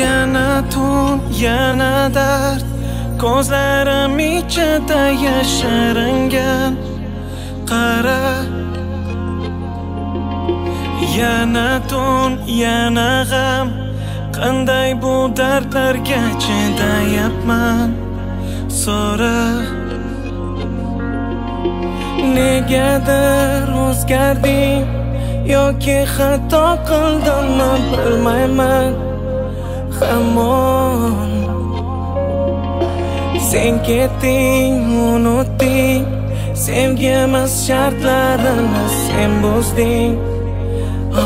yana tun yana dard ko'zlarim ichida yashiringan qara yana tun yana g'am qanday bu dardlarga chidayapman so'ra negadir o'zgarding yoki xato qildimmi bilmayman hamon sen ketding unutding sevgimiz shartlarini sen buzding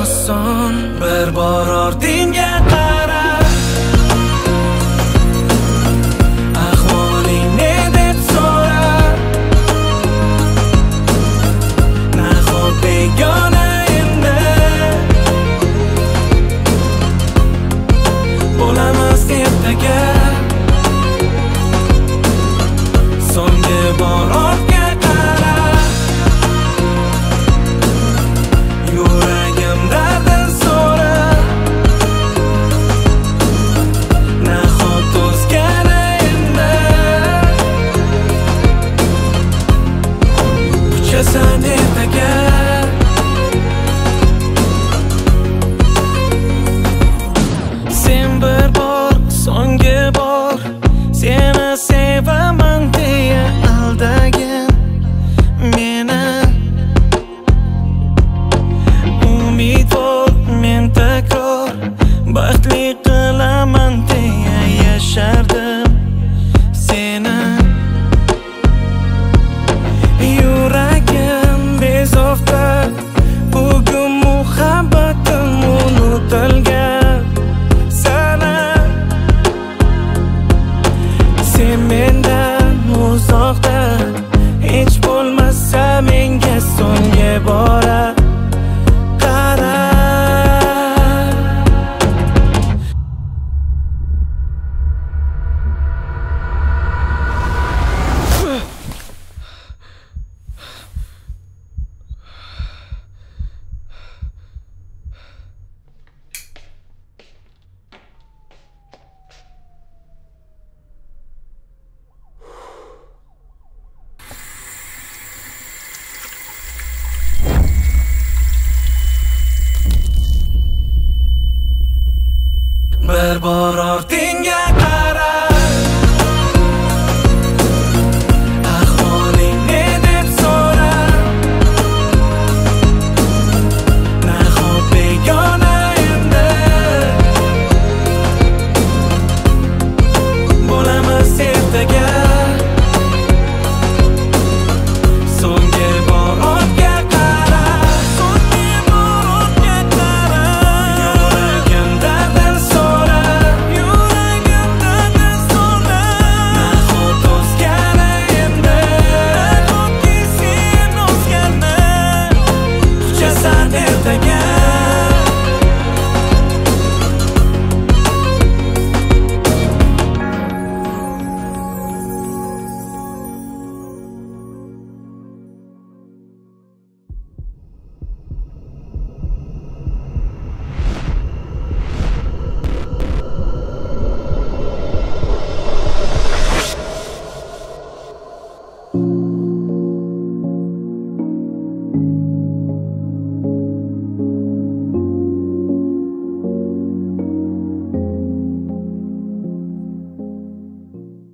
oson bir bor ortingga qara again. bir bor ortingga